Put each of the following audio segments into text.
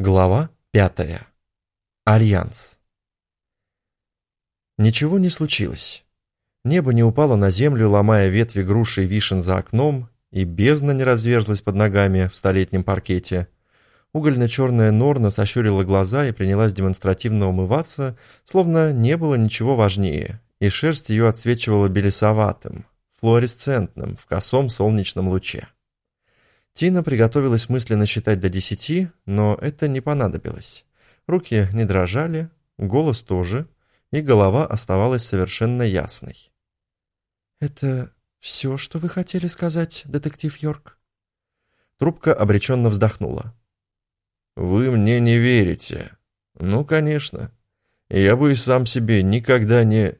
Глава пятая. Альянс. Ничего не случилось. Небо не упало на землю, ломая ветви груши и вишен за окном, и бездна не разверзлась под ногами в столетнем паркете. Угольно-черная Норна сощурила глаза и принялась демонстративно умываться, словно не было ничего важнее, и шерсть ее отсвечивала белесоватым, флуоресцентным, в косом солнечном луче. Тина приготовилась мысленно считать до десяти, но это не понадобилось. Руки не дрожали, голос тоже, и голова оставалась совершенно ясной. «Это все, что вы хотели сказать, детектив Йорк?» Трубка обреченно вздохнула. «Вы мне не верите?» «Ну, конечно. Я бы и сам себе никогда не...»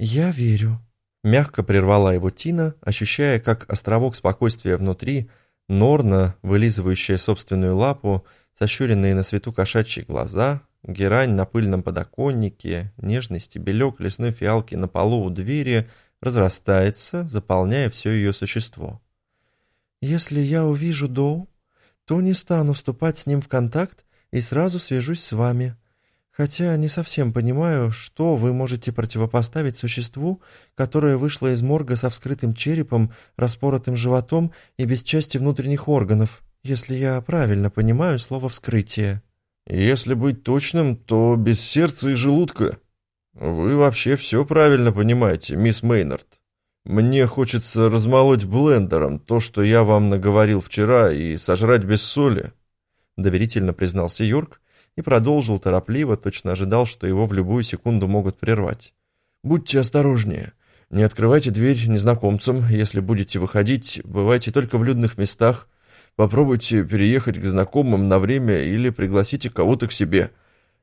«Я верю», — мягко прервала его Тина, ощущая, как островок спокойствия внутри — Норна, вылизывающая собственную лапу, сощуренные на свету кошачьи глаза, герань на пыльном подоконнике, нежный стебелек лесной фиалки на полу у двери разрастается, заполняя все ее существо. «Если я увижу Доу, то не стану вступать с ним в контакт и сразу свяжусь с вами», Хотя не совсем понимаю, что вы можете противопоставить существу, которое вышло из морга со вскрытым черепом, распоротым животом и без части внутренних органов, если я правильно понимаю слово «вскрытие». Если быть точным, то без сердца и желудка. Вы вообще все правильно понимаете, мисс Мейнард. Мне хочется размолоть блендером то, что я вам наговорил вчера, и сожрать без соли, доверительно признался Йорк, и продолжил торопливо, точно ожидал, что его в любую секунду могут прервать. «Будьте осторожнее. Не открывайте дверь незнакомцам, если будете выходить, бывайте только в людных местах. Попробуйте переехать к знакомым на время или пригласите кого-то к себе.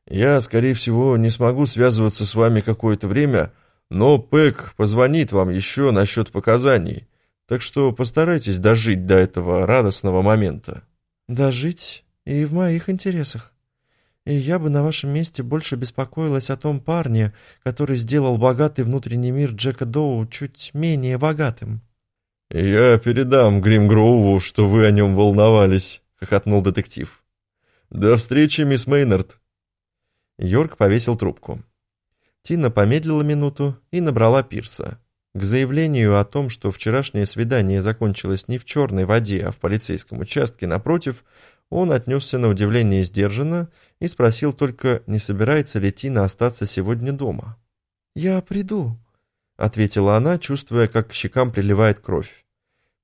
Я, скорее всего, не смогу связываться с вами какое-то время, но Пэк позвонит вам еще насчет показаний, так что постарайтесь дожить до этого радостного момента». «Дожить и в моих интересах». И я бы на вашем месте больше беспокоилась о том парне, который сделал богатый внутренний мир Джека Доу чуть менее богатым». «Я передам Гримгроуву, что вы о нем волновались», — хохотнул детектив. «До встречи, мисс Мейнард». Йорк повесил трубку. Тина помедлила минуту и набрала Пирса. К заявлению о том, что вчерашнее свидание закончилось не в черной воде, а в полицейском участке напротив, он отнесся на удивление сдержанно и спросил только, не собирается ли Тина остаться сегодня дома. «Я приду», — ответила она, чувствуя, как к щекам приливает кровь.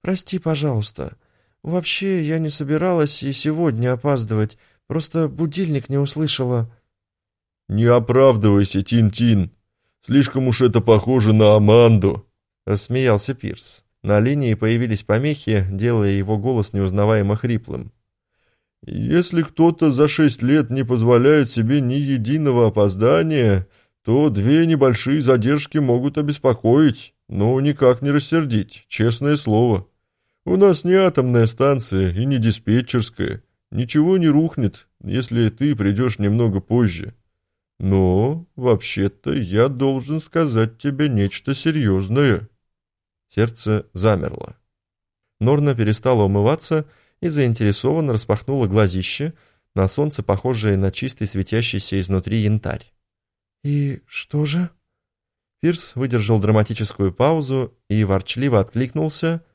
«Прости, пожалуйста. Вообще, я не собиралась и сегодня опаздывать, просто будильник не услышала». «Не оправдывайся, Тин-Тин. Слишком уж это похоже на Аманду», — рассмеялся Пирс. На линии появились помехи, делая его голос неузнаваемо хриплым. Если кто-то за шесть лет не позволяет себе ни единого опоздания, то две небольшие задержки могут обеспокоить, но никак не рассердить, честное слово. У нас не атомная станция и не диспетчерская. Ничего не рухнет, если ты придешь немного позже. Но, вообще-то, я должен сказать тебе нечто серьезное. Сердце замерло. Норна перестала умываться и заинтересованно распахнула глазище, на солнце похожее на чистый светящийся изнутри янтарь. «И что же?» Пирс выдержал драматическую паузу и ворчливо откликнулся.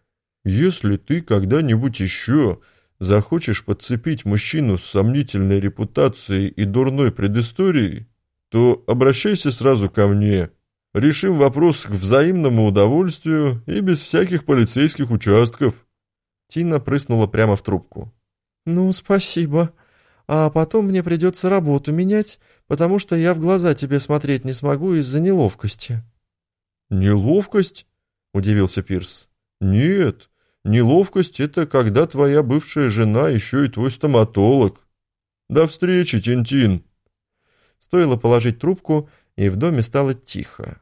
«Если ты когда-нибудь еще захочешь подцепить мужчину с сомнительной репутацией и дурной предысторией, то обращайся сразу ко мне. Решим вопрос к взаимному удовольствию и без всяких полицейских участков». Тина прыснула прямо в трубку. «Ну, спасибо. А потом мне придется работу менять, потому что я в глаза тебе смотреть не смогу из-за неловкости». «Неловкость?» — удивился Пирс. «Нет, неловкость — это когда твоя бывшая жена еще и твой стоматолог. До встречи, Тинтин!» Стоило положить трубку, и в доме стало тихо.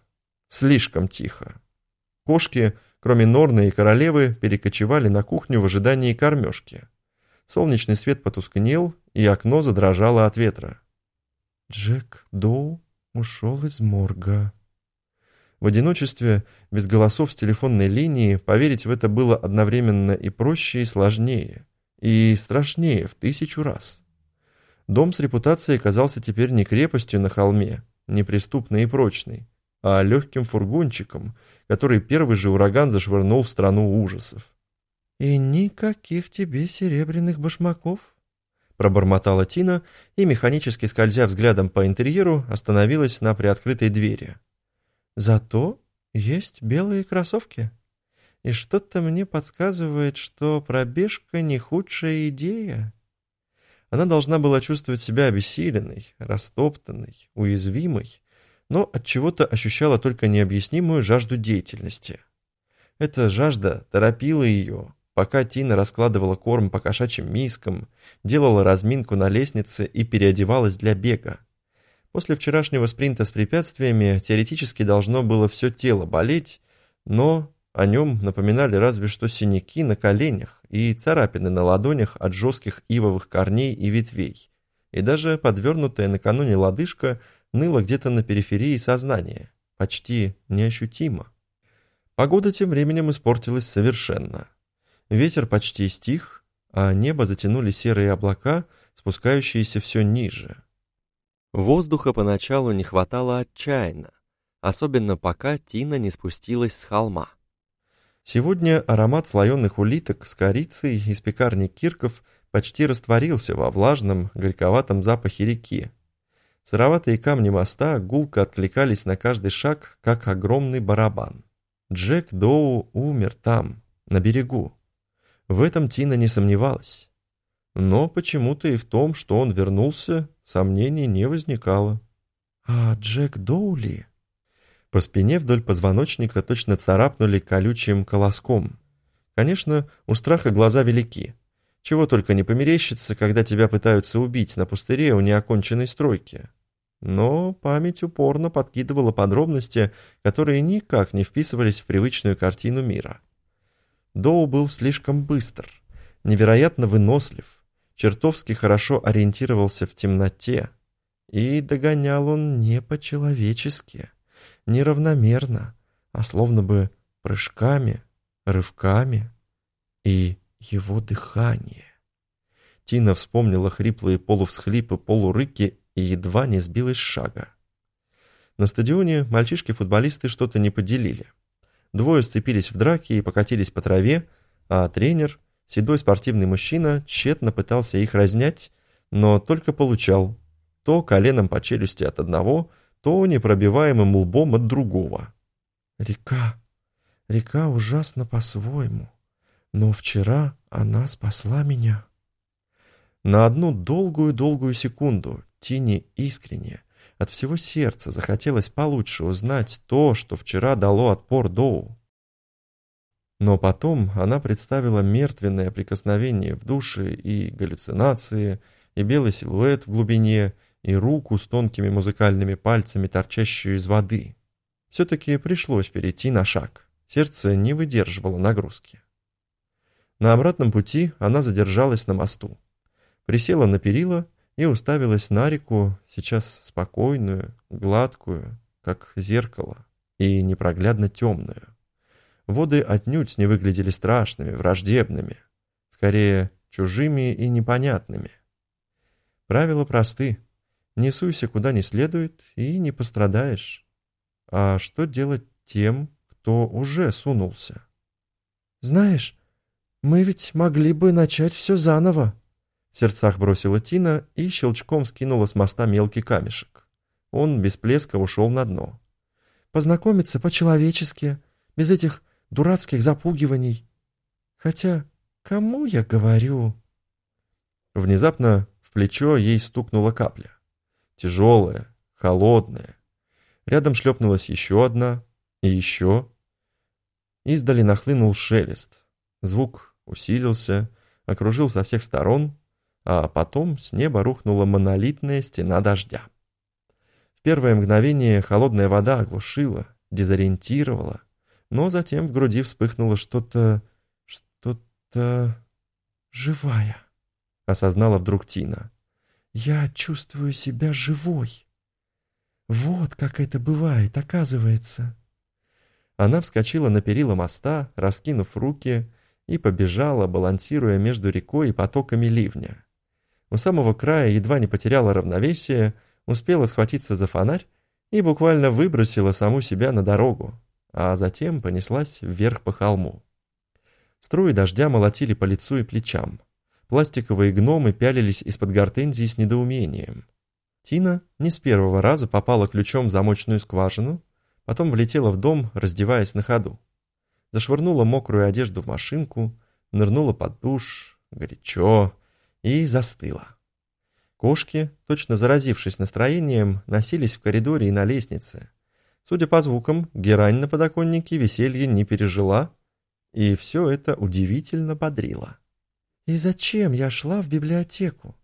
Слишком тихо. Кошки кроме Норны и королевы, перекочевали на кухню в ожидании кормежки. Солнечный свет потускнел, и окно задрожало от ветра. Джек Доу ушел из морга. В одиночестве, без голосов с телефонной линии, поверить в это было одновременно и проще, и сложнее, и страшнее в тысячу раз. Дом с репутацией казался теперь не крепостью на холме, неприступной и прочной, а легким фургончиком, который первый же ураган зашвырнул в страну ужасов. «И никаких тебе серебряных башмаков», — пробормотала Тина и, механически скользя взглядом по интерьеру, остановилась на приоткрытой двери. «Зато есть белые кроссовки. И что-то мне подсказывает, что пробежка не худшая идея». Она должна была чувствовать себя обессиленной, растоптанной, уязвимой, но от чего-то ощущала только необъяснимую жажду деятельности. Эта жажда торопила ее, пока Тина раскладывала корм по кошачьим мискам, делала разминку на лестнице и переодевалась для бега. После вчерашнего спринта с препятствиями теоретически должно было все тело болеть, но о нем напоминали разве что синяки на коленях и царапины на ладонях от жестких ивовых корней и ветвей. И даже подвернутая накануне лодыжка ныла где-то на периферии сознания, почти неощутимо. Погода тем временем испортилась совершенно. Ветер почти стих, а небо затянули серые облака, спускающиеся все ниже. Воздуха поначалу не хватало отчаянно, особенно пока Тина не спустилась с холма. Сегодня аромат слоеных улиток с корицей из пекарни Кирков почти растворился во влажном, горьковатом запахе реки. Сыроватые камни моста гулко откликались на каждый шаг, как огромный барабан. Джек Доу умер там, на берегу. В этом Тина не сомневалась. Но почему-то и в том, что он вернулся, сомнений не возникало. «А Джек Доули?» По спине вдоль позвоночника точно царапнули колючим колоском. Конечно, у страха глаза велики. Чего только не померещится, когда тебя пытаются убить на пустыре у неоконченной стройки. Но память упорно подкидывала подробности, которые никак не вписывались в привычную картину мира. Доу был слишком быстр, невероятно вынослив, чертовски хорошо ориентировался в темноте, и догонял он не по-человечески неравномерно, а словно бы прыжками, рывками и его дыхание. Тина вспомнила хриплые полувсхлипы, полурыки и едва не сбилась с шага. На стадионе мальчишки-футболисты что-то не поделили. Двое сцепились в драке и покатились по траве, а тренер, седой спортивный мужчина, тщетно пытался их разнять, но только получал то коленом по челюсти от одного, то непробиваемым лбом от другого. Река. Река ужасно по-своему. Но вчера она спасла меня. На одну долгую-долгую секунду Тине искренне, от всего сердца захотелось получше узнать то, что вчера дало отпор Доу. Но потом она представила мертвенное прикосновение в душе и галлюцинации, и белый силуэт в глубине, и руку с тонкими музыкальными пальцами, торчащую из воды. Все-таки пришлось перейти на шаг. Сердце не выдерживало нагрузки. На обратном пути она задержалась на мосту. Присела на перила и уставилась на реку, сейчас спокойную, гладкую, как зеркало, и непроглядно темную. Воды отнюдь не выглядели страшными, враждебными, скорее чужими и непонятными. Правила просты. Не суйся куда не следует и не пострадаешь. А что делать тем, кто уже сунулся? «Знаешь, мы ведь могли бы начать все заново», в сердцах бросила Тина и щелчком скинула с моста мелкий камешек. Он без плеска ушел на дно. «Познакомиться по-человечески, без этих дурацких запугиваний. Хотя, кому я говорю?» Внезапно в плечо ей стукнула капля тяжелая, холодная. Рядом шлепнулась еще одна, и еще. Издали нахлынул шелест. Звук усилился, окружил со всех сторон, а потом с неба рухнула монолитная стена дождя. В первое мгновение холодная вода оглушила, дезориентировала, но затем в груди вспыхнуло что-то... что-то... живая, осознала вдруг Тина. Я чувствую себя живой. Вот как это бывает, оказывается. Она вскочила на перила моста, раскинув руки, и побежала, балансируя между рекой и потоками ливня. У самого края едва не потеряла равновесие, успела схватиться за фонарь и буквально выбросила саму себя на дорогу, а затем понеслась вверх по холму. Струи дождя молотили по лицу и плечам. Пластиковые гномы пялились из-под гортензии с недоумением. Тина не с первого раза попала ключом в замочную скважину, потом влетела в дом, раздеваясь на ходу. Зашвырнула мокрую одежду в машинку, нырнула под душ, горячо, и застыла. Кошки, точно заразившись настроением, носились в коридоре и на лестнице. Судя по звукам, герань на подоконнике веселье не пережила, и все это удивительно бодрило. «И зачем я шла в библиотеку?»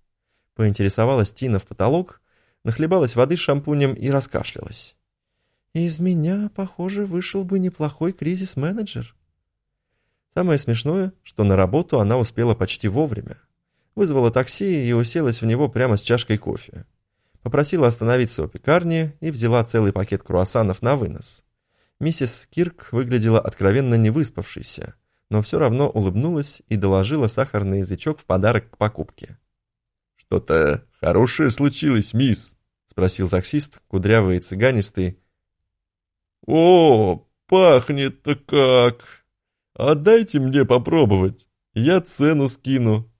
Поинтересовалась Тина в потолок, нахлебалась воды шампунем и раскашлялась. «Из меня, похоже, вышел бы неплохой кризис-менеджер». Самое смешное, что на работу она успела почти вовремя. Вызвала такси и уселась в него прямо с чашкой кофе. Попросила остановиться у пекарни и взяла целый пакет круассанов на вынос. Миссис Кирк выглядела откровенно невыспавшейся, но все равно улыбнулась и доложила сахарный язычок в подарок к покупке. «Что-то хорошее случилось, мисс?» — спросил таксист, кудрявый и цыганистый. «О, пахнет-то как! Отдайте мне попробовать, я цену скину».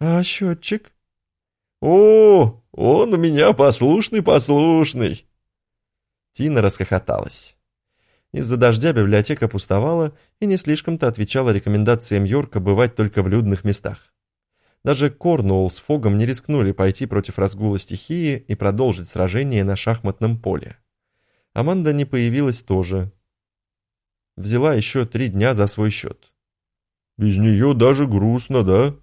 «А счетчик?» «О, он у меня послушный-послушный!» Тина расхохоталась. Из-за дождя библиотека пустовала и не слишком-то отвечала рекомендациям Йорка бывать только в людных местах. Даже Корнуолл с Фогом не рискнули пойти против разгула стихии и продолжить сражение на шахматном поле. Аманда не появилась тоже. Взяла еще три дня за свой счет. «Без нее даже грустно, да?»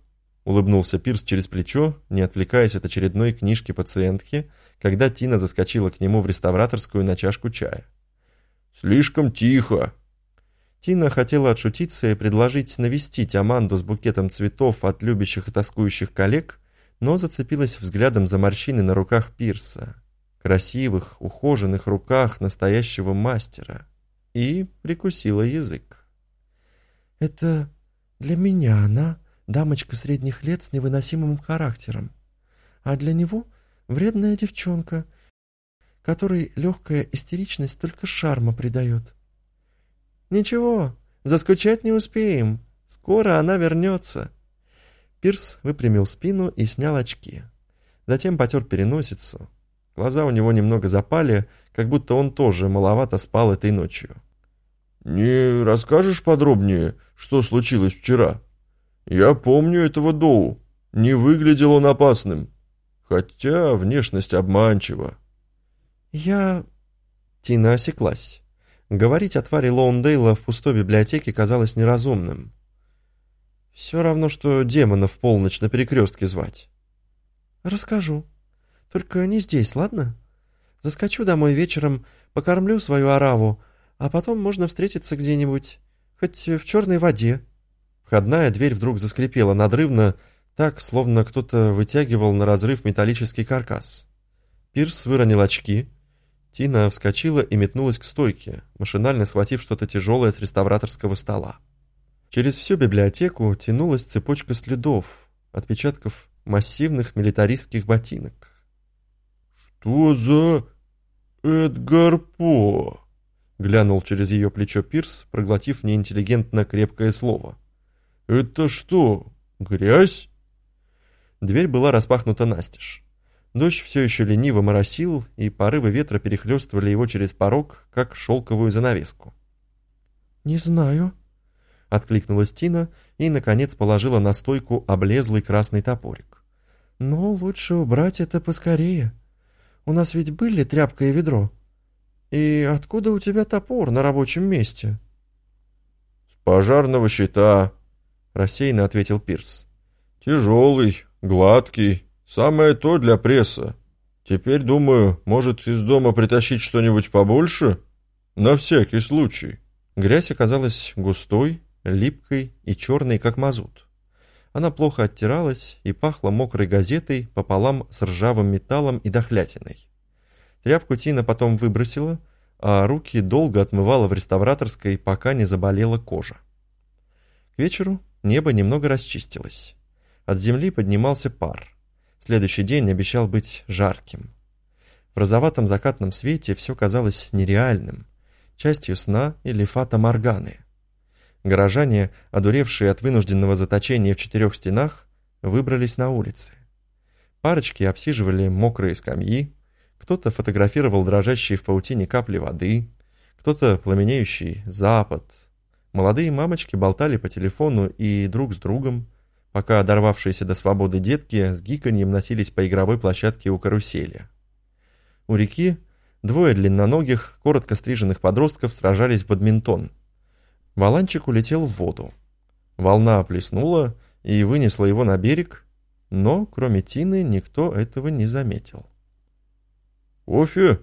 Улыбнулся Пирс через плечо, не отвлекаясь от очередной книжки пациентки, когда Тина заскочила к нему в реставраторскую на чашку чая. «Слишком тихо!» Тина хотела отшутиться и предложить навестить Аманду с букетом цветов от любящих и тоскующих коллег, но зацепилась взглядом за морщины на руках Пирса, красивых, ухоженных руках настоящего мастера, и прикусила язык. «Это для меня она...» дамочка средних лет с невыносимым характером, а для него вредная девчонка, которой легкая истеричность только шарма придает. «Ничего, заскучать не успеем, скоро она вернется». Пирс выпрямил спину и снял очки. Затем потер переносицу. Глаза у него немного запали, как будто он тоже маловато спал этой ночью. «Не расскажешь подробнее, что случилось вчера?» «Я помню этого Доу. Не выглядел он опасным. Хотя внешность обманчива». «Я...» Тина осеклась. Говорить о твари Лоундейла в пустой библиотеке казалось неразумным. Все равно, что демона в полночь на перекрестке звать. «Расскажу. Только не здесь, ладно? Заскочу домой вечером, покормлю свою ораву, а потом можно встретиться где-нибудь, хоть в черной воде». Входная дверь вдруг заскрипела надрывно, так, словно кто-то вытягивал на разрыв металлический каркас. Пирс выронил очки. Тина вскочила и метнулась к стойке, машинально схватив что-то тяжелое с реставраторского стола. Через всю библиотеку тянулась цепочка следов, отпечатков массивных милитаристских ботинок. «Что за Эдгар По?» глянул через ее плечо Пирс, проглотив неинтеллигентно крепкое слово. «Это что, грязь?» Дверь была распахнута настежь. Дождь все еще лениво моросил, и порывы ветра перехлестывали его через порог, как шелковую занавеску. «Не знаю», — откликнулась Тина и, наконец, положила на стойку облезлый красный топорик. «Но лучше убрать это поскорее. У нас ведь были тряпка и ведро. И откуда у тебя топор на рабочем месте?» «С пожарного щита», рассеянно ответил Пирс. «Тяжелый, гладкий, самое то для пресса. Теперь, думаю, может из дома притащить что-нибудь побольше? На всякий случай». Грязь оказалась густой, липкой и черной, как мазут. Она плохо оттиралась и пахла мокрой газетой пополам с ржавым металлом и дохлятиной. Тряпку Тина потом выбросила, а руки долго отмывала в реставраторской, пока не заболела кожа. К вечеру Небо немного расчистилось. От земли поднимался пар. Следующий день обещал быть жарким. В розоватом закатном свете все казалось нереальным, частью сна или фата Морганы. Горожане, одуревшие от вынужденного заточения в четырех стенах, выбрались на улицы. Парочки обсиживали мокрые скамьи, кто-то фотографировал дрожащие в паутине капли воды, кто-то пламенеющий запад. Молодые мамочки болтали по телефону и друг с другом, пока дорвавшиеся до свободы детки с гиканьем носились по игровой площадке у карусели. У реки двое длинноногих, коротко стриженных подростков сражались в бадминтон. Валанчик улетел в воду. Волна плеснула и вынесла его на берег, но, кроме Тины, никто этого не заметил. «Кофе?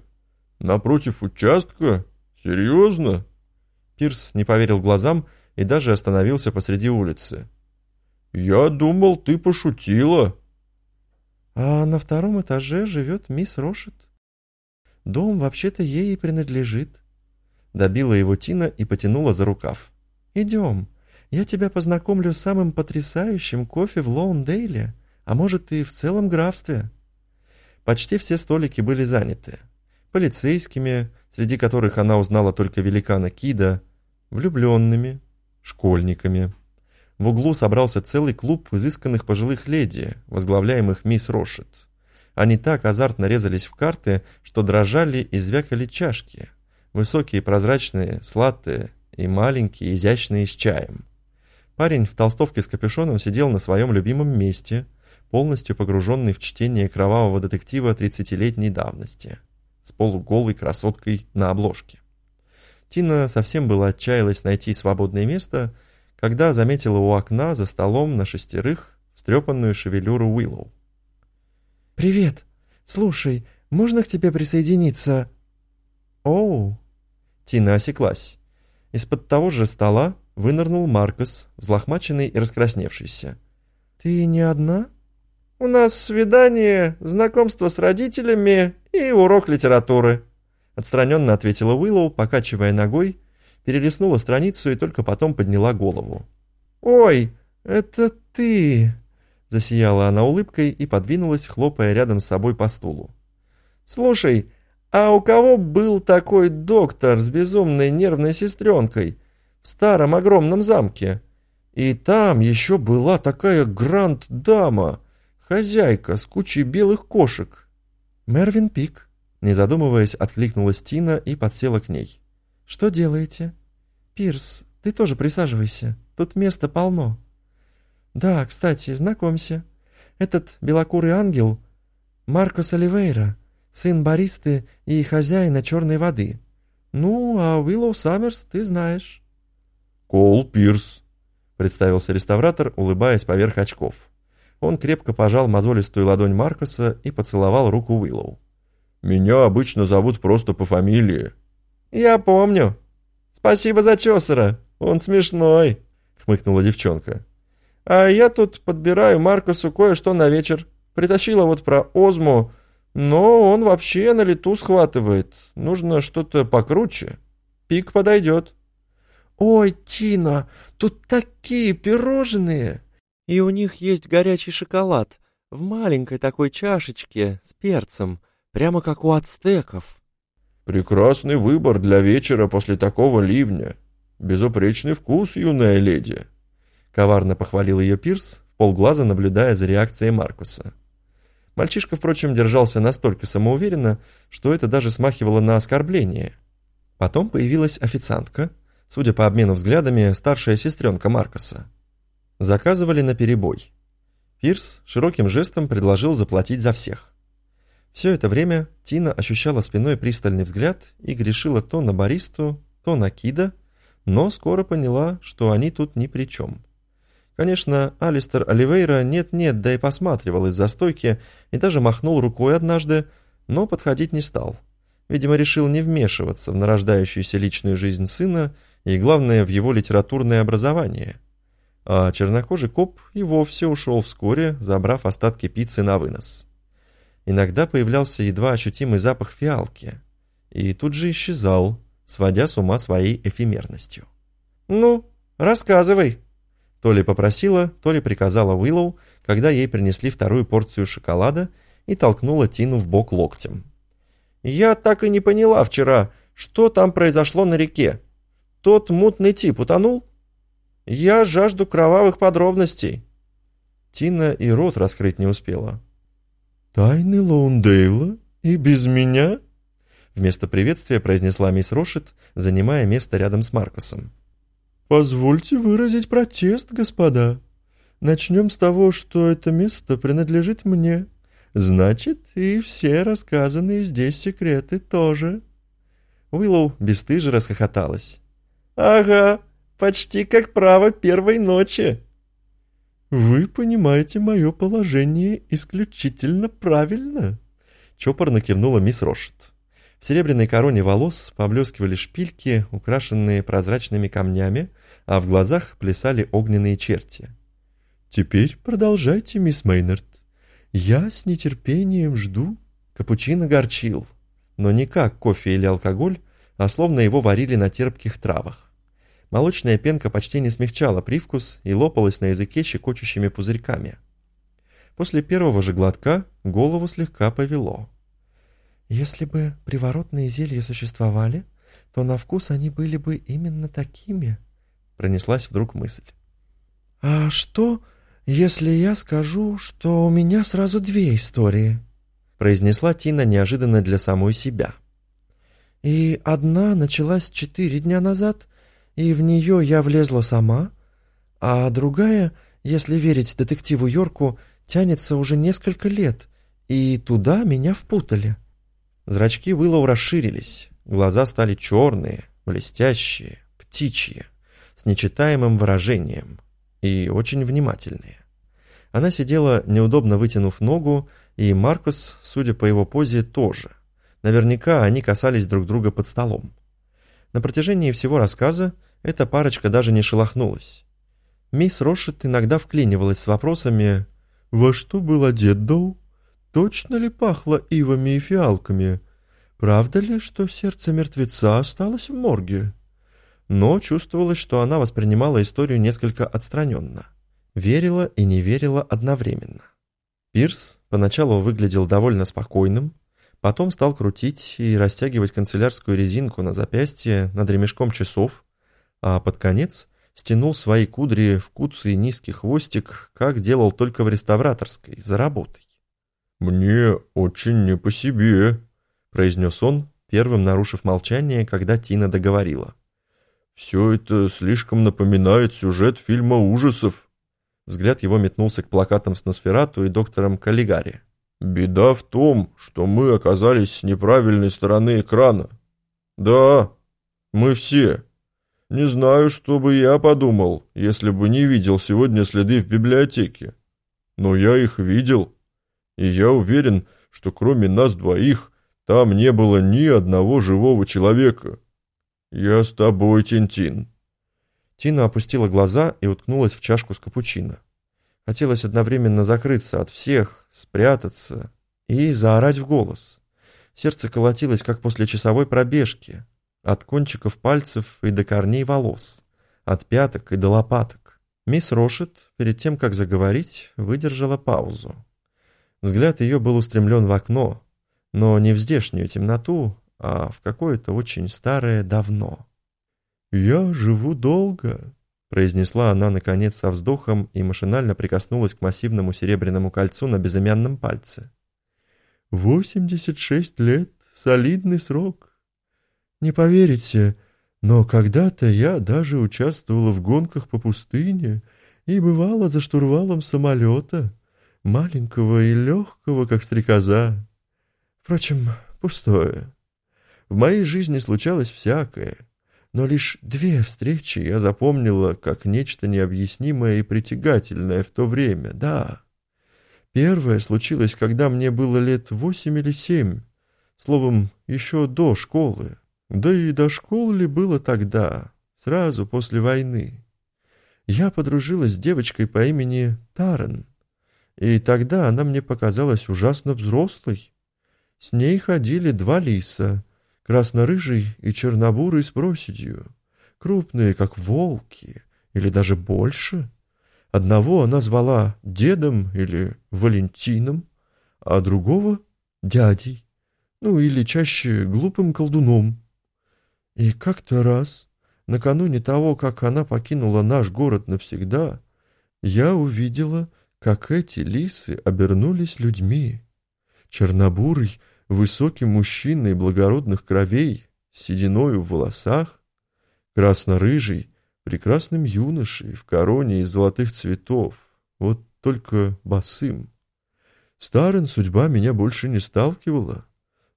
Напротив участка? Серьезно?» Пирс не поверил глазам и даже остановился посреди улицы. «Я думал, ты пошутила». «А на втором этаже живет мисс Рошет. Дом вообще-то ей и принадлежит». Добила его Тина и потянула за рукав. «Идем, я тебя познакомлю с самым потрясающим кофе в Лоундейле, а может и в целом графстве». Почти все столики были заняты. Полицейскими, среди которых она узнала только великана Кида, влюбленными, школьниками. В углу собрался целый клуб изысканных пожилых леди, возглавляемых мисс Рошет. Они так азартно резались в карты, что дрожали и звякали чашки. Высокие, прозрачные, сладкие и маленькие, изящные с чаем. Парень в толстовке с капюшоном сидел на своем любимом месте, полностью погруженный в чтение кровавого детектива 30-летней давности, с полуголой красоткой на обложке. Тина совсем было отчаялась найти свободное место, когда заметила у окна за столом на шестерых встрепанную шевелюру Уиллоу. «Привет! Слушай, можно к тебе присоединиться?» «Оу!» Тина осеклась. Из-под того же стола вынырнул Маркос, взлохмаченный и раскрасневшийся. «Ты не одна?» «У нас свидание, знакомство с родителями и урок литературы», отстраненно ответила Уиллоу, покачивая ногой, перелистнула страницу и только потом подняла голову. «Ой, это ты!» Засияла она улыбкой и подвинулась, хлопая рядом с собой по стулу. «Слушай, а у кого был такой доктор с безумной нервной сестренкой в старом огромном замке? И там еще была такая гранд-дама, хозяйка с кучей белых кошек». «Мервин Пик», не задумываясь, откликнулась Тина и подсела к ней. «Что делаете?» «Пирс, ты тоже присаживайся. Тут места полно». «Да, кстати, знакомься. Этот белокурый ангел — Маркос Оливейра, сын баристы и хозяина черной воды. Ну, а Уиллоу Саммерс ты знаешь». «Кол Пирс», — представился реставратор, улыбаясь поверх очков. Он крепко пожал мозолистую ладонь Маркоса и поцеловал руку Уиллоу. Меня обычно зовут просто по фамилии». «Я помню. Спасибо за Чосера. Он смешной», — хмыкнула девчонка. «А я тут подбираю Маркусу кое-что на вечер. Притащила вот про Озму, но он вообще на лету схватывает. Нужно что-то покруче. Пик подойдет». «Ой, Тина, тут такие пирожные!» «И у них есть горячий шоколад в маленькой такой чашечке с перцем. Прямо как у ацтеков. Прекрасный выбор для вечера после такого ливня. Безупречный вкус, юная леди. Коварно похвалил ее Пирс, полглаза наблюдая за реакцией Маркуса. Мальчишка, впрочем, держался настолько самоуверенно, что это даже смахивало на оскорбление. Потом появилась официантка, судя по обмену взглядами, старшая сестренка Маркуса. Заказывали на перебой. Пирс широким жестом предложил заплатить за всех. Все это время Тина ощущала спиной пристальный взгляд и грешила то на баристу, то на Кида, но скоро поняла, что они тут ни при чем. Конечно, Алистер Оливейра нет-нет, да и посматривал из-за стойки и даже махнул рукой однажды, но подходить не стал. Видимо, решил не вмешиваться в нарождающуюся личную жизнь сына и, главное, в его литературное образование. А чернокожий коп и вовсе ушел вскоре, забрав остатки пиццы на вынос. Иногда появлялся едва ощутимый запах фиалки, и тут же исчезал, сводя с ума своей эфемерностью. «Ну, рассказывай!» То ли попросила, то ли приказала Уиллоу, когда ей принесли вторую порцию шоколада и толкнула Тину в бок локтем. «Я так и не поняла вчера, что там произошло на реке. Тот мутный тип утонул? Я жажду кровавых подробностей». Тина и рот раскрыть не успела. «Тайны Лоундейла? И без меня?» Вместо приветствия произнесла мисс Рошет, занимая место рядом с Маркусом. «Позвольте выразить протест, господа. Начнем с того, что это место принадлежит мне. Значит, и все рассказанные здесь секреты тоже». Уиллоу бесстыже расхохоталась. «Ага, почти как право первой ночи». «Вы понимаете мое положение исключительно правильно», — чопорно кивнула мисс Рошет. В серебряной короне волос поблескивали шпильки, украшенные прозрачными камнями, а в глазах плясали огненные черти. «Теперь продолжайте, мисс Мейнард. Я с нетерпением жду». Капучино горчил, но не как кофе или алкоголь, а словно его варили на терпких травах. Молочная пенка почти не смягчала привкус и лопалась на языке щекочущими пузырьками. После первого же глотка голову слегка повело. Если бы приворотные зелья существовали, то на вкус они были бы именно такими, пронеслась вдруг мысль. А что, если я скажу, что у меня сразу две истории? произнесла Тина неожиданно для самой себя. И одна началась четыре дня назад, и в нее я влезла сама, а другая, если верить детективу Йорку, тянется уже несколько лет, и туда меня впутали. Зрачки Уиллоу расширились, глаза стали черные, блестящие, птичьи, с нечитаемым выражением и очень внимательные. Она сидела, неудобно вытянув ногу, и Маркус, судя по его позе, тоже. Наверняка они касались друг друга под столом. На протяжении всего рассказа эта парочка даже не шелохнулась. Мисс Рошет иногда вклинивалась с вопросами «Во что был одет Доу?» Точно ли пахло ивами и фиалками? Правда ли, что сердце мертвеца осталось в морге? Но чувствовалось, что она воспринимала историю несколько отстраненно. Верила и не верила одновременно. Пирс поначалу выглядел довольно спокойным, потом стал крутить и растягивать канцелярскую резинку на запястье над ремешком часов, а под конец стянул свои кудри в куцый низкий хвостик, как делал только в реставраторской, за работой. «Мне очень не по себе», — произнес он, первым нарушив молчание, когда Тина договорила. «Все это слишком напоминает сюжет фильма ужасов». Взгляд его метнулся к плакатам с Носферату и доктором Каллигари. «Беда в том, что мы оказались с неправильной стороны экрана. Да, мы все. Не знаю, что бы я подумал, если бы не видел сегодня следы в библиотеке. Но я их видел» и я уверен, что кроме нас двоих там не было ни одного живого человека. Я с тобой, Тинтин». Тина опустила глаза и уткнулась в чашку с капучино. Хотелось одновременно закрыться от всех, спрятаться и заорать в голос. Сердце колотилось, как после часовой пробежки, от кончиков пальцев и до корней волос, от пяток и до лопаток. Мисс Рошет, перед тем, как заговорить, выдержала паузу. Взгляд ее был устремлен в окно, но не в здешнюю темноту, а в какое-то очень старое давно. «Я живу долго», — произнесла она, наконец, со вздохом и машинально прикоснулась к массивному серебряному кольцу на безымянном пальце. «Восемьдесят шесть лет — солидный срок. Не поверите, но когда-то я даже участвовала в гонках по пустыне и бывала за штурвалом самолета» маленького и легкого, как стрекоза. Впрочем, пустое. В моей жизни случалось всякое, но лишь две встречи я запомнила как нечто необъяснимое и притягательное в то время, да. Первое случилось, когда мне было лет восемь или семь, словом, еще до школы. Да и до школы ли было тогда, сразу после войны. Я подружилась с девочкой по имени Таран. И тогда она мне показалась ужасно взрослой. С ней ходили два лиса, красно-рыжий и чернобурый с проседью, крупные, как волки, или даже больше. Одного она звала дедом или Валентином, а другого — дядей, ну или чаще глупым колдуном. И как-то раз, накануне того, как она покинула наш город навсегда, я увидела, как эти лисы обернулись людьми. Чернобурый, высокий мужчина и благородных кровей, с сединою в волосах, красно-рыжий, прекрасным юношей в короне из золотых цветов, вот только босым. Старен судьба меня больше не сталкивала,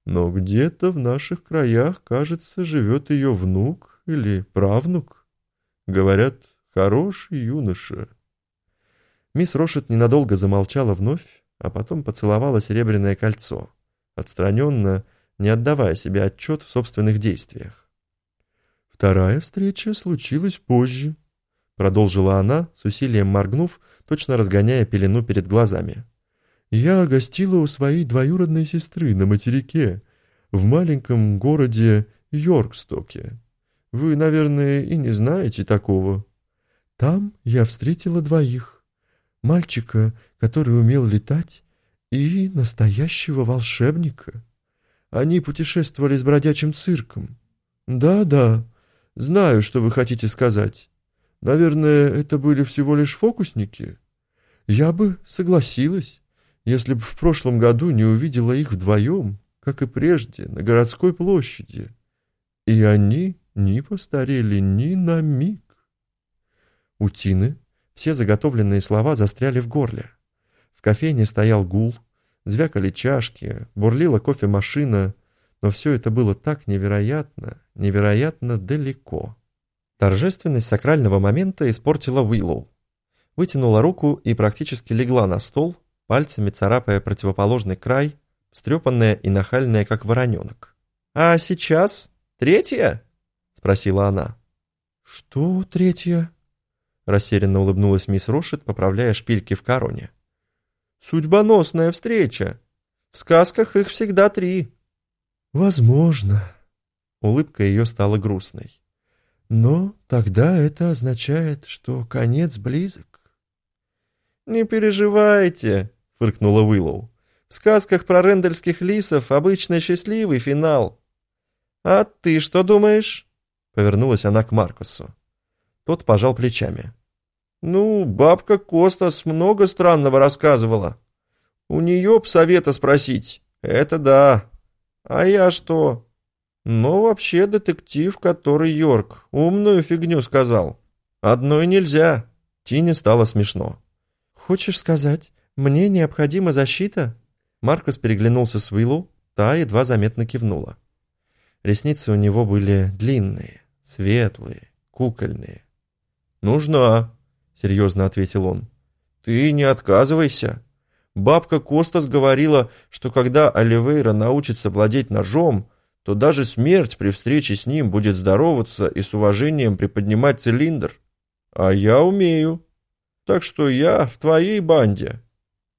но где-то в наших краях, кажется, живет ее внук или правнук. Говорят, хороший юноша. Мисс Рошет ненадолго замолчала вновь, а потом поцеловала серебряное кольцо, отстраненно, не отдавая себе отчет в собственных действиях. «Вторая встреча случилась позже», — продолжила она, с усилием моргнув, точно разгоняя пелену перед глазами. «Я гостила у своей двоюродной сестры на материке, в маленьком городе Йоркстоке. Вы, наверное, и не знаете такого. Там я встретила двоих. Мальчика, который умел летать, и настоящего волшебника. Они путешествовали с бродячим цирком. Да-да, знаю, что вы хотите сказать. Наверное, это были всего лишь фокусники. Я бы согласилась, если бы в прошлом году не увидела их вдвоем, как и прежде, на городской площади. И они не постарели ни на миг. У Тины все заготовленные слова застряли в горле. В кофейне стоял гул, звякали чашки, бурлила кофемашина, но все это было так невероятно, невероятно далеко. Торжественность сакрального момента испортила Уиллоу. Вытянула руку и практически легла на стол, пальцами царапая противоположный край, встрепанная и нахальная, как вороненок. «А сейчас третья?» — спросила она. «Что третья?» — растерянно улыбнулась мисс Рошет, поправляя шпильки в короне. Судьбоносная встреча. В сказках их всегда три. Возможно. Улыбка ее стала грустной. Но тогда это означает, что конец близок. Не переживайте, фыркнула Уиллоу. В сказках про рендельских лисов обычно счастливый финал. А ты что думаешь? Повернулась она к Маркусу. Тот пожал плечами. Ну, бабка Костас много странного рассказывала. У нее б совета спросить. Это да. А я что? Ну, вообще детектив, который Йорк. Умную фигню сказал. Одной нельзя. Тине стало смешно. Хочешь сказать, мне необходима защита? Маркус переглянулся с Уиллу, та едва заметно кивнула. Ресницы у него были длинные, светлые, кукольные. «Нужна», серьезно ответил он. «Ты не отказывайся. Бабка Костас говорила, что когда Оливейра научится владеть ножом, то даже смерть при встрече с ним будет здороваться и с уважением приподнимать цилиндр. А я умею. Так что я в твоей банде».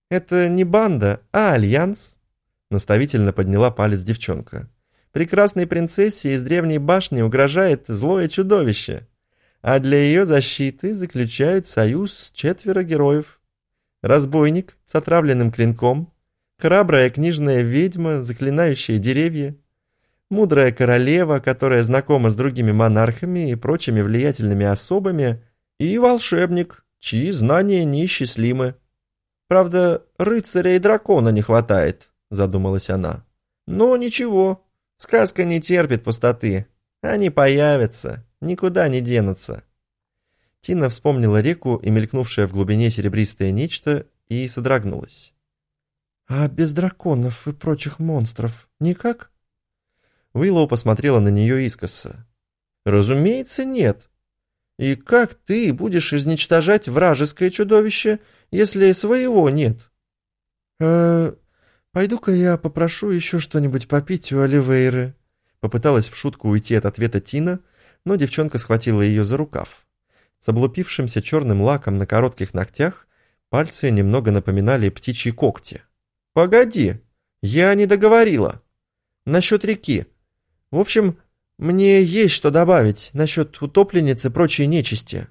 «Это не банда, а альянс», — наставительно подняла палец девчонка. «Прекрасной принцессе из древней башни угрожает злое чудовище а для ее защиты заключают союз четверо героев. Разбойник с отравленным клинком, храбрая книжная ведьма, заклинающая деревья, мудрая королева, которая знакома с другими монархами и прочими влиятельными особами, и волшебник, чьи знания неисчислимы. Правда, рыцаря и дракона не хватает, задумалась она. Но ничего, сказка не терпит пустоты. Они появятся никуда не денутся. Тина вспомнила реку и мелькнувшее в глубине серебристое нечто и содрогнулась. «А без драконов и прочих монстров никак?» Уиллоу посмотрела на нее искоса. «Разумеется, нет. И как ты будешь изничтожать вражеское чудовище, если своего нет?» «Э, пойду-ка я попрошу еще что-нибудь попить у Оливейры», попыталась в шутку уйти от ответа Тина, но девчонка схватила ее за рукав. С облупившимся черным лаком на коротких ногтях пальцы немного напоминали птичьи когти. «Погоди, я не договорила. Насчет реки. В общем, мне есть что добавить насчет утопленницы и прочей нечисти.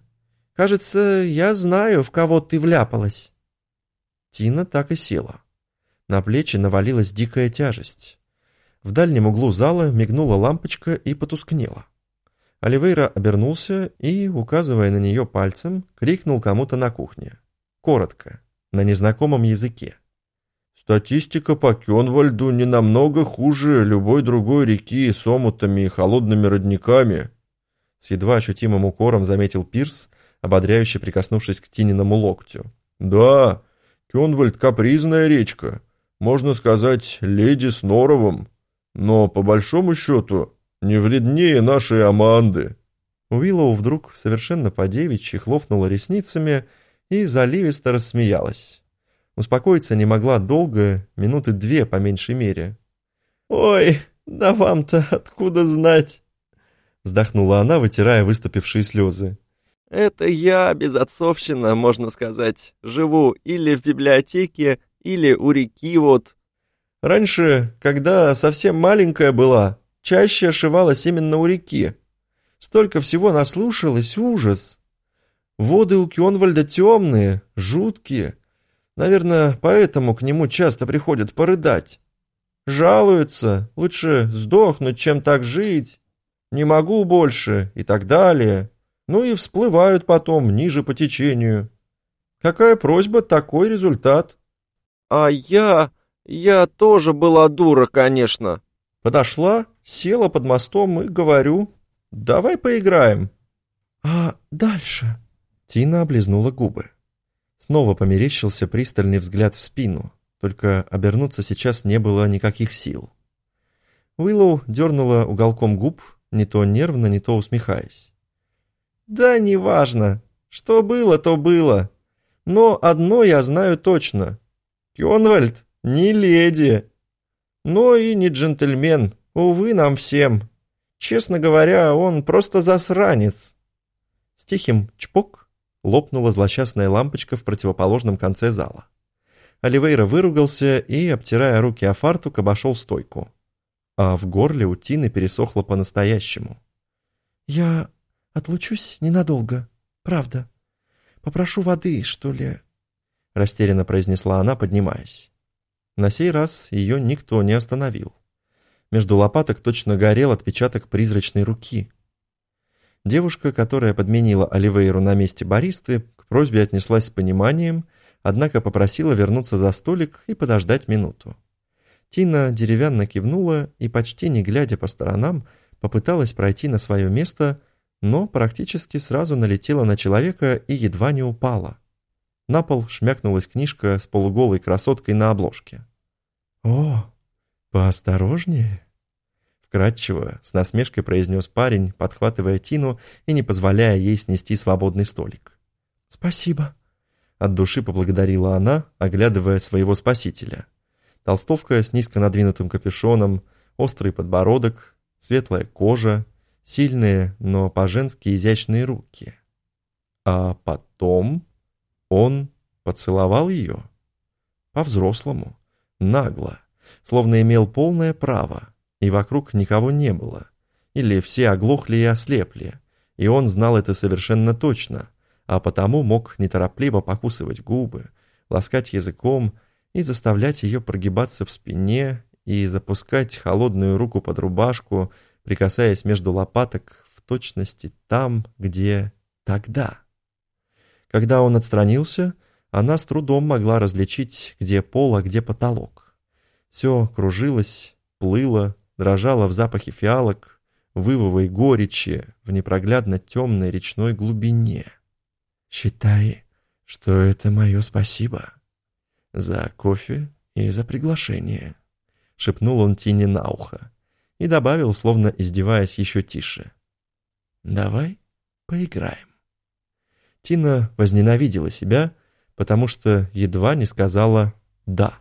Кажется, я знаю, в кого ты вляпалась». Тина так и села. На плечи навалилась дикая тяжесть. В дальнем углу зала мигнула лампочка и потускнела. Оливейра обернулся и, указывая на нее пальцем, крикнул кому-то на кухне. Коротко, на незнакомом языке. «Статистика по Кенвальду не намного хуже любой другой реки с омутами и холодными родниками», с едва ощутимым укором заметил Пирс, ободряюще прикоснувшись к Тининому локтю. «Да, Кенвальд — капризная речка, можно сказать, леди с норовом, но, по большому счету, не вреднее нашей Аманды». Уиллоу вдруг совершенно по-девичьи хлопнула ресницами и заливисто рассмеялась. Успокоиться не могла долго, минуты две по меньшей мере. «Ой, да вам-то откуда знать?» Вздохнула она, вытирая выступившие слезы. «Это я, безотцовщина, можно сказать, живу или в библиотеке, или у реки вот». Раньше, когда совсем маленькая была, чаще ошивалась именно у реки. Столько всего наслушалась, ужас. Воды у Кёнвальда темные, жуткие. Наверное, поэтому к нему часто приходят порыдать. Жалуются, лучше сдохнуть, чем так жить. Не могу больше и так далее. Ну и всплывают потом ниже по течению. Какая просьба, такой результат. А я... я тоже была дура, конечно. Подошла, села под мостом и говорю, давай поиграем. А дальше? Тина облизнула губы. Снова померещился пристальный взгляд в спину, только обернуться сейчас не было никаких сил. Уиллоу дернула уголком губ, не то нервно, не то усмехаясь. «Да неважно. Что было, то было. Но одно я знаю точно. Кёнвальд не леди. Но и не джентльмен, увы, нам всем. Честно говоря, он просто засранец». С тихим чпок лопнула злосчастная лампочка в противоположном конце зала. Оливейра выругался и, обтирая руки о фартук, обошел стойку. А в горле у Тины пересохло по-настоящему. «Я отлучусь ненадолго, правда. Попрошу воды, что ли?» Растерянно произнесла она, поднимаясь. На сей раз ее никто не остановил. Между лопаток точно горел отпечаток призрачной руки. Девушка, которая подменила Оливейру на месте баристы, к просьбе отнеслась с пониманием, однако попросила вернуться за столик и подождать минуту. Тина деревянно кивнула и, почти не глядя по сторонам, попыталась пройти на свое место, но практически сразу налетела на человека и едва не упала. На пол шмякнулась книжка с полуголой красоткой на обложке. «О, поосторожнее!» Вкратчиво, с насмешкой произнес парень, подхватывая Тину и не позволяя ей снести свободный столик. «Спасибо!» От души поблагодарила она, оглядывая своего спасителя. Толстовка с низко надвинутым капюшоном, острый подбородок, светлая кожа, сильные, но по-женски изящные руки. А потом он поцеловал ее. По-взрослому, нагло, словно имел полное право, и вокруг никого не было. Или все оглохли и ослепли, и он знал это совершенно точно, а потому мог неторопливо покусывать губы, ласкать языком и заставлять ее прогибаться в спине и запускать холодную руку под рубашку, прикасаясь между лопаток в точности там, где тогда. Когда он отстранился, она с трудом могла различить, где пол, а где потолок. Все кружилось, плыло, дрожало в запахе фиалок, вывовой горечи в непроглядно темной речной глубине. «Считай, что это мое спасибо за кофе и за приглашение», — шепнул он Тине на ухо и добавил, словно издеваясь еще тише. «Давай поиграем». Тина возненавидела себя, потому что едва не сказала «да».